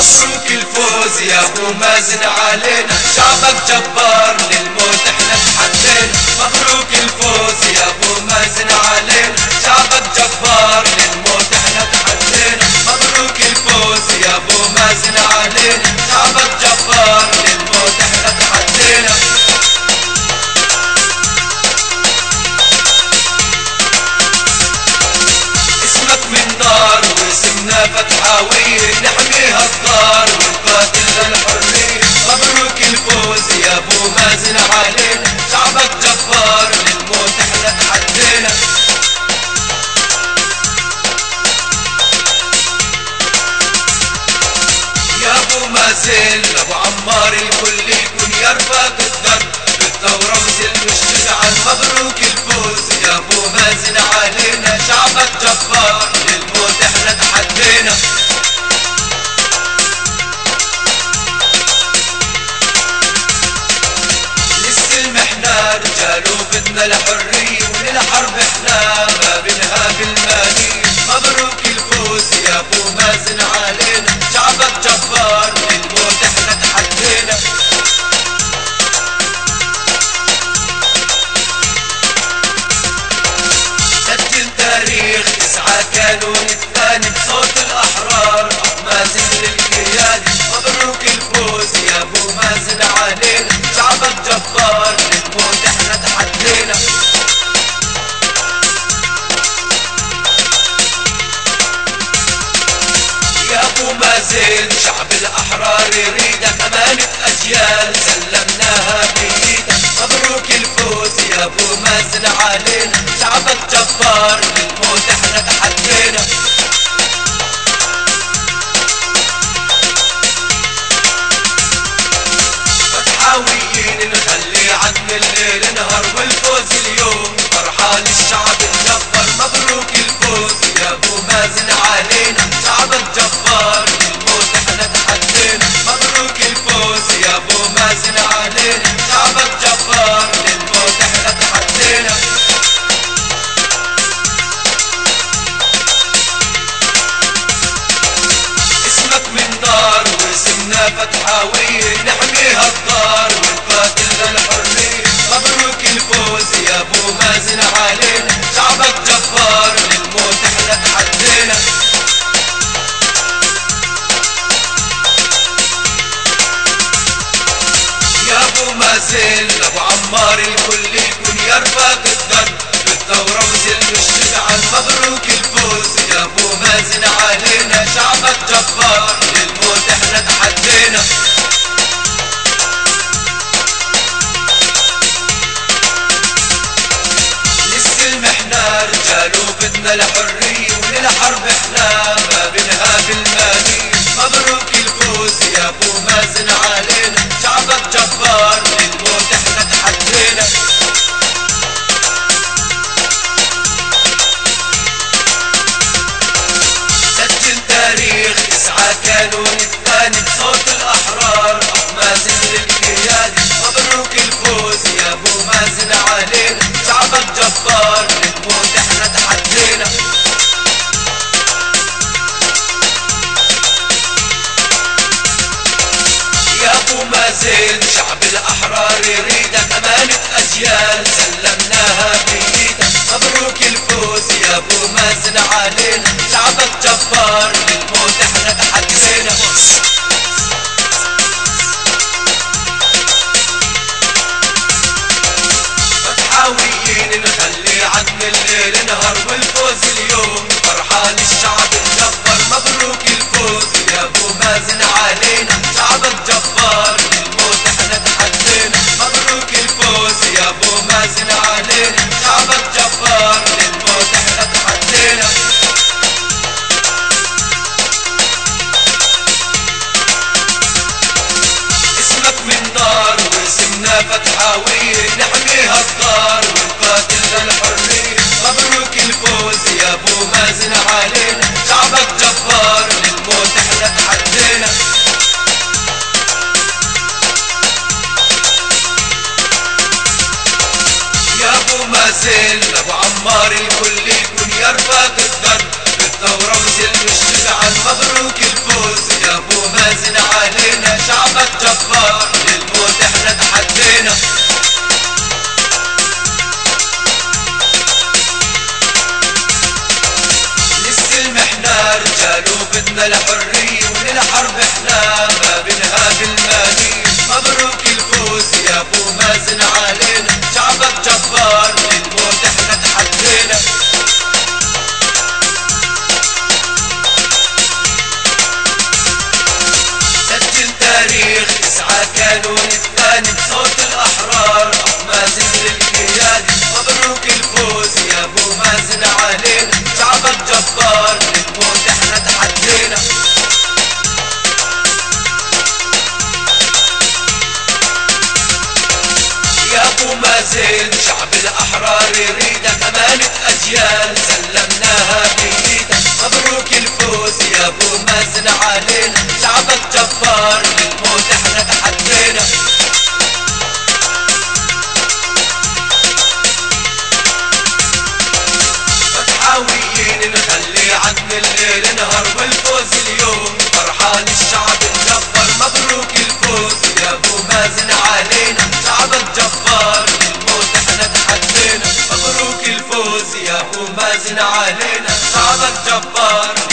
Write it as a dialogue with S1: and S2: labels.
S1: مبروك الفوز يا أبو مازن علينا. شعبك جبار للموت إحنا تحدينا مبروك الفوز يا أبو مازن علينا. شعبك جبار للموت إحنا تحدينا مبروك الفوز يا أبو مازن علينا. شعبك جبار للموت إحنا تحدينا اسمك من نار واسمنا فتح. الأبطال وقاتلنا الحرية مبروك الفوز يا أبو مازن عليك شعبك جبار. الحر عزيز شعب الأحرار يريد أمانة أجيال سلمناها الهوية نحميها الطريق بدنا الحريه وللحرب إحنا ما بنهاب المال زين شعب الأحرار يريد أمانة أجيال سلمناها بإيدك مبروك الفوز يا أبو de la parrilla. زين شعب الأحرار يريد ثمانية أجيال سلمناها بإيده مبروك الفوز يا أبو مازن علي. يا قوم مازن علينا صعبك جبار.